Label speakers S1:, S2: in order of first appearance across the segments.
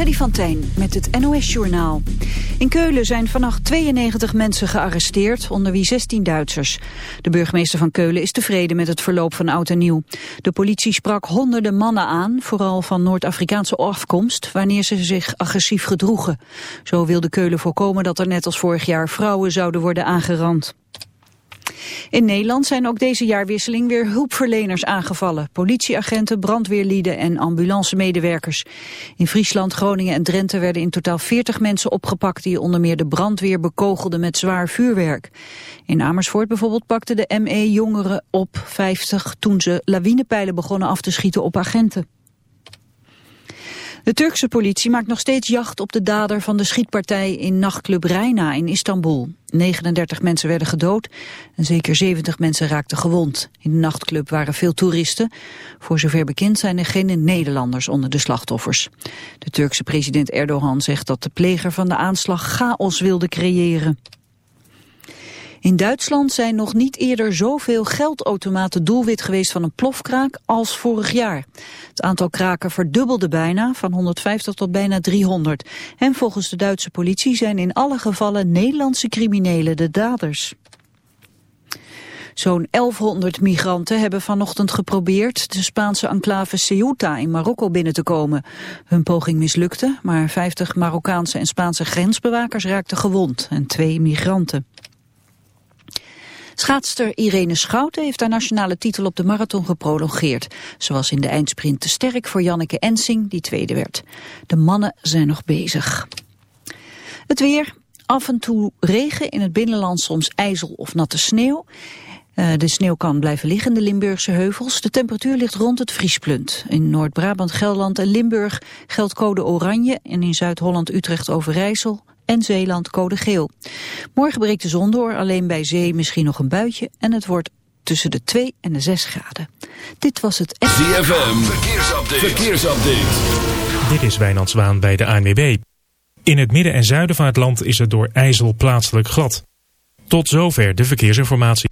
S1: Freddy van met het NOS-journaal. In Keulen zijn vannacht 92 mensen gearresteerd, onder wie 16 Duitsers. De burgemeester van Keulen is tevreden met het verloop van oud en nieuw. De politie sprak honderden mannen aan, vooral van Noord-Afrikaanse afkomst, wanneer ze zich agressief gedroegen. Zo wilde Keulen voorkomen dat er net als vorig jaar vrouwen zouden worden aangerand. In Nederland zijn ook deze jaarwisseling weer hulpverleners aangevallen. Politieagenten, brandweerlieden en ambulancemedewerkers. In Friesland, Groningen en Drenthe werden in totaal 40 mensen opgepakt... die onder meer de brandweer bekogelden met zwaar vuurwerk. In Amersfoort bijvoorbeeld pakten de ME jongeren op 50... toen ze lawinepijlen begonnen af te schieten op agenten. De Turkse politie maakt nog steeds jacht op de dader van de schietpartij in nachtclub Reina in Istanbul. 39 mensen werden gedood en zeker 70 mensen raakten gewond. In de nachtclub waren veel toeristen. Voor zover bekend zijn er geen Nederlanders onder de slachtoffers. De Turkse president Erdogan zegt dat de pleger van de aanslag chaos wilde creëren. In Duitsland zijn nog niet eerder zoveel geldautomaten doelwit geweest van een plofkraak als vorig jaar. Het aantal kraken verdubbelde bijna, van 150 tot bijna 300. En volgens de Duitse politie zijn in alle gevallen Nederlandse criminelen de daders. Zo'n 1100 migranten hebben vanochtend geprobeerd de Spaanse enclave Ceuta in Marokko binnen te komen. Hun poging mislukte, maar 50 Marokkaanse en Spaanse grensbewakers raakten gewond en twee migranten. Schaatster Irene Schouten heeft haar nationale titel op de marathon geprolongeerd. Was in de eindsprint te sterk voor Janneke Ensing, die tweede werd. De mannen zijn nog bezig. Het weer, af en toe regen, in het binnenland soms ijzel of natte sneeuw. Eh, de sneeuw kan blijven liggen in de Limburgse heuvels. De temperatuur ligt rond het vriespunt. In Noord-Brabant, Gelderland en Limburg geldt code oranje... en in Zuid-Holland, Utrecht, Overijssel en Zeeland code geel. Morgen breekt de zon door, alleen bij zee misschien nog een buitje en het wordt tussen de 2 en de 6 graden. Dit was het...
S2: ZFM, verkeersupdate. verkeersupdate.
S3: Dit is Wijnand Zwaan bij de ANWB. In het midden en zuiden van het land is het door ijzel plaatselijk glad. Tot zover de verkeersinformatie.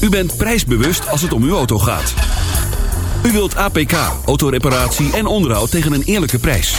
S2: U bent prijsbewust als het om uw auto gaat. U wilt APK, autoreparatie en onderhoud tegen een eerlijke prijs.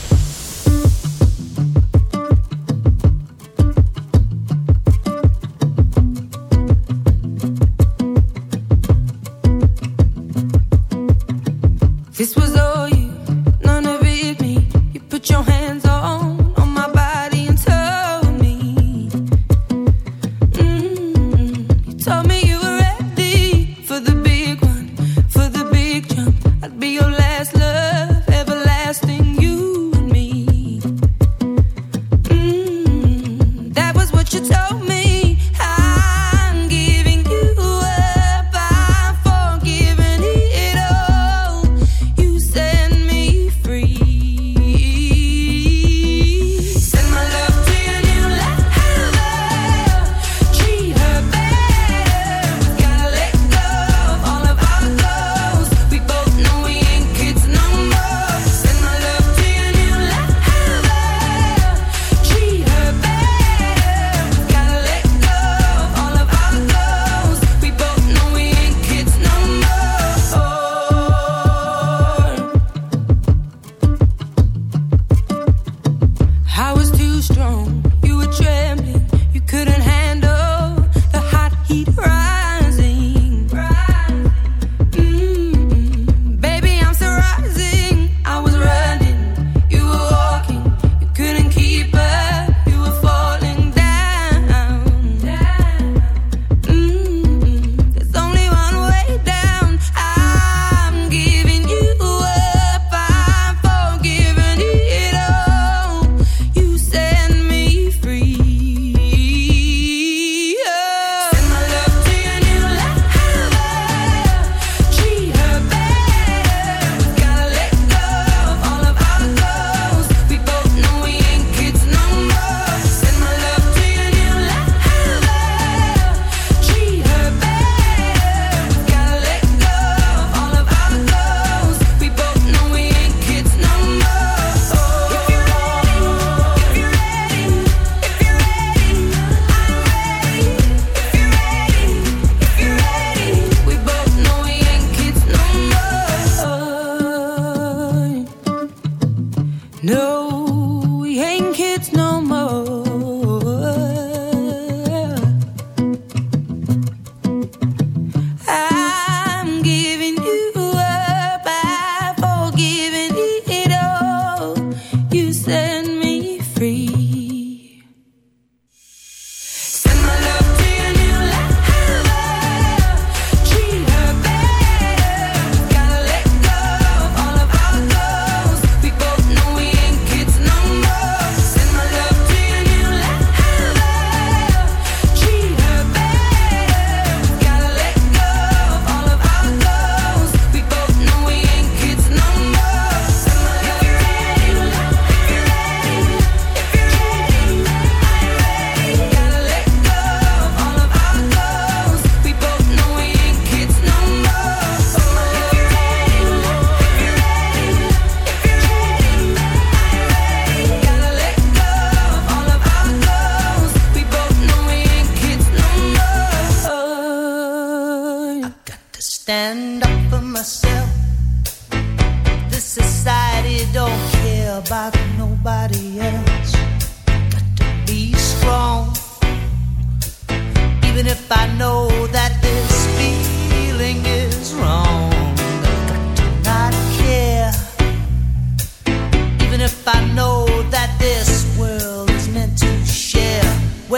S4: This was all you, none of it me. You put your hands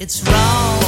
S5: It's wrong.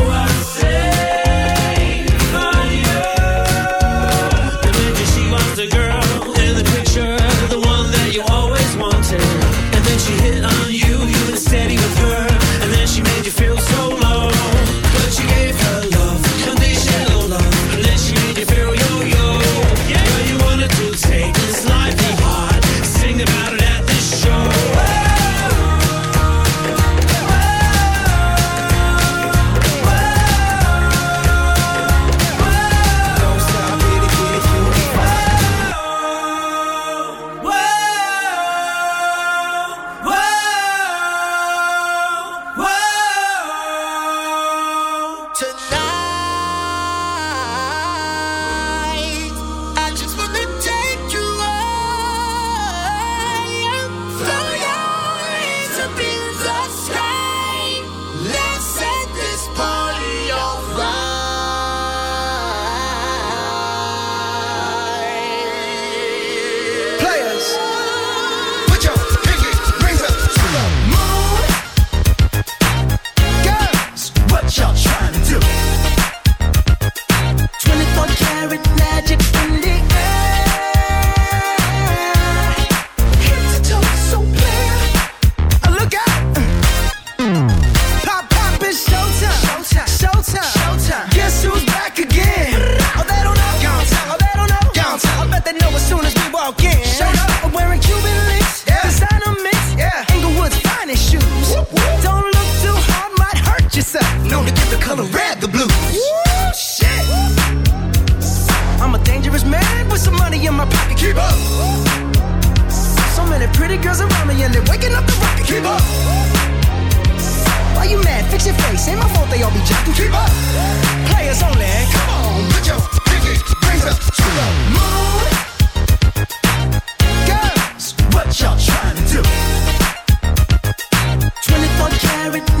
S6: married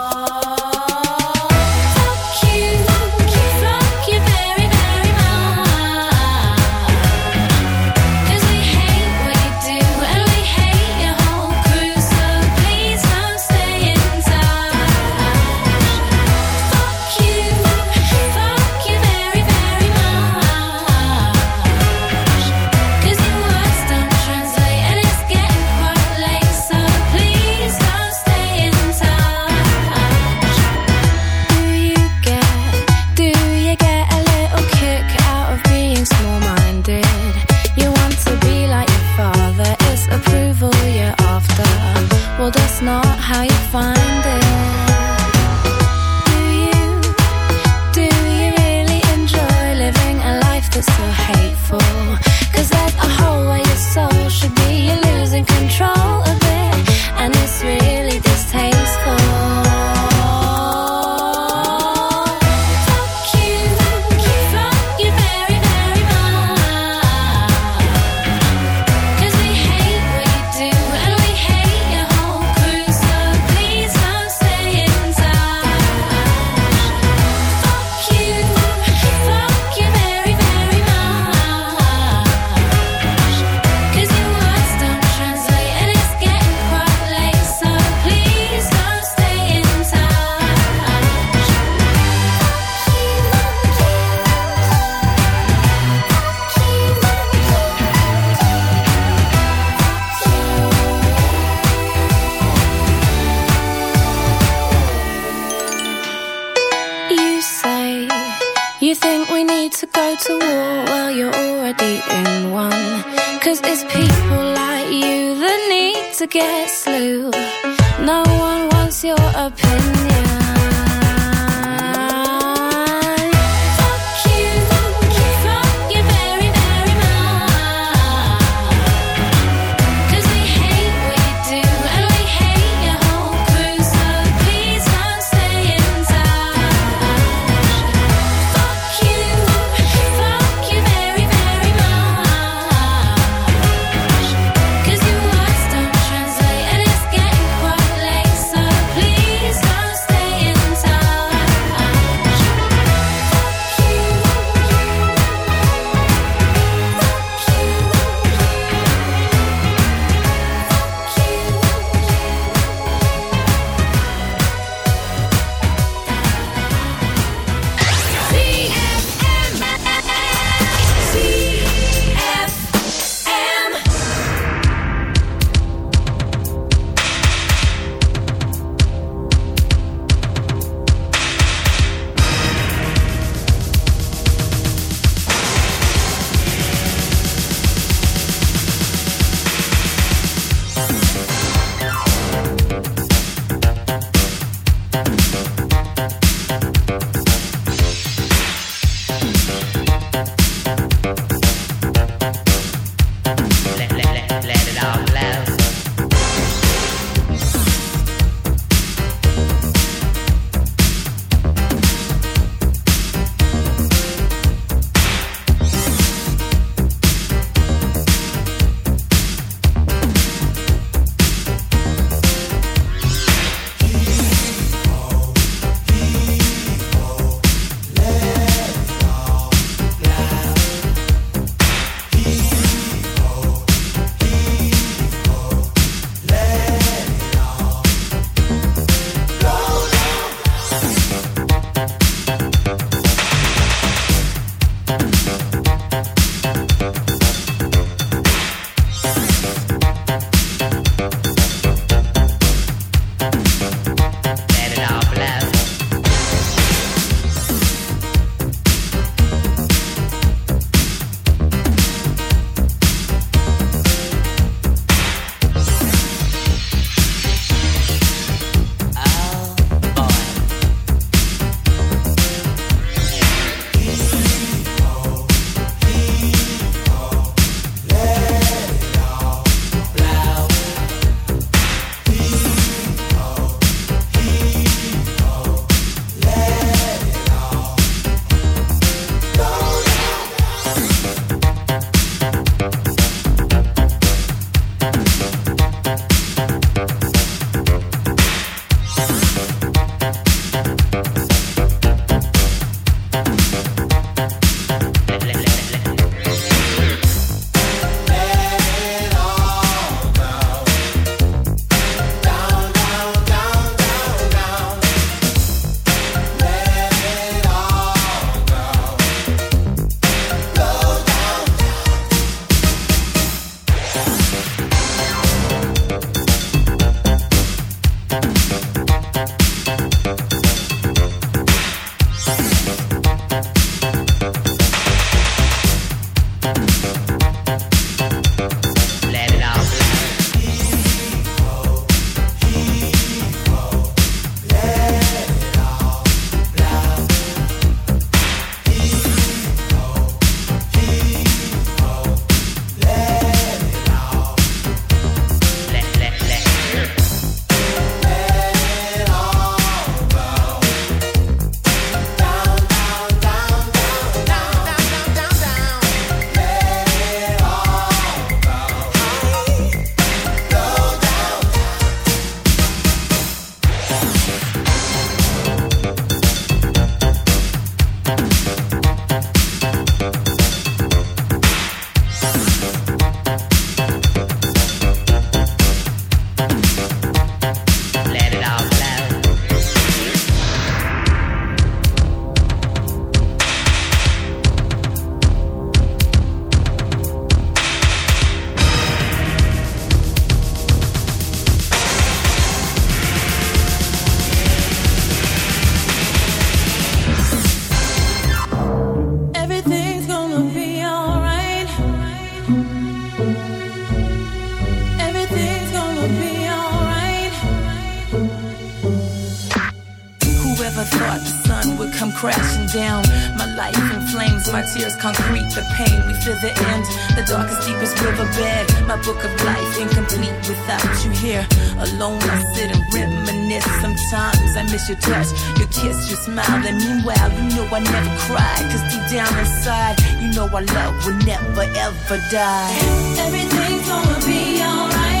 S7: Miss your touch, your kiss, your smile. And meanwhile, you know I never cry. Cause deep down inside, you know our love will never ever die.
S4: Everything's gonna be alright.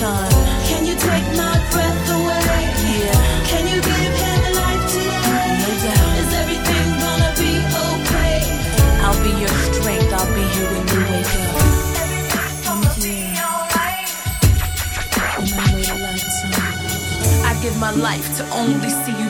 S7: time.
S4: Can you take my breath away?
S7: Yeah.
S4: Can you give him life today?
S7: No doubt.
S4: Is everything gonna be okay?
S7: I'll be your strength. I'll be here when you wake up. In my way to lifetime. I give my life to only see you